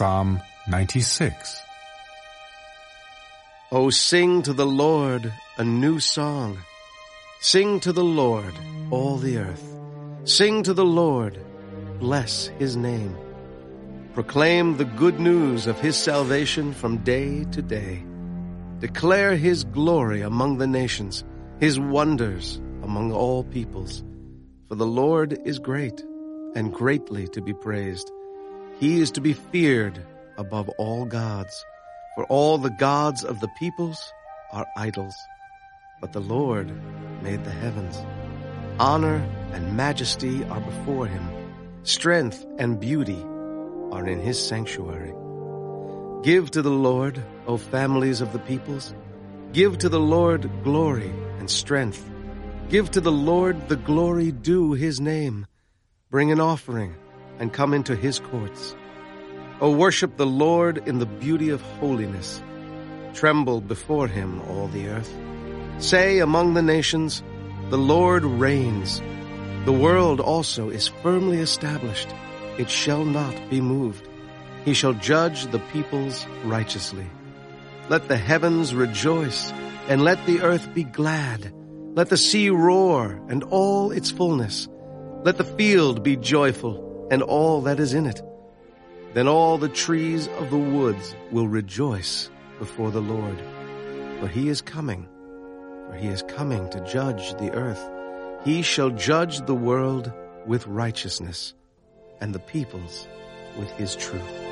Psalm 96 O sing to the Lord a new song. Sing to the Lord, all the earth. Sing to the Lord, bless his name. Proclaim the good news of his salvation from day to day. Declare his glory among the nations, his wonders among all peoples. For the Lord is great and greatly to be praised. He is to be feared above all gods. For all the gods of the peoples are idols. But the Lord made the heavens. Honor and majesty are before him. Strength and beauty are in his sanctuary. Give to the Lord, O families of the peoples. Give to the Lord glory and strength. Give to the Lord the glory due his name. Bring an offering and come into his courts. O worship the Lord in the beauty of holiness. Tremble before him, all the earth. Say among the nations, The Lord reigns. The world also is firmly established. It shall not be moved. He shall judge the peoples righteously. Let the heavens rejoice, and let the earth be glad. Let the sea roar, and all its fullness. Let the field be joyful, and all that is in it. Then all the trees of the woods will rejoice before the Lord. For he is coming, for he is coming to judge the earth. He shall judge the world with righteousness, and the peoples with his truth.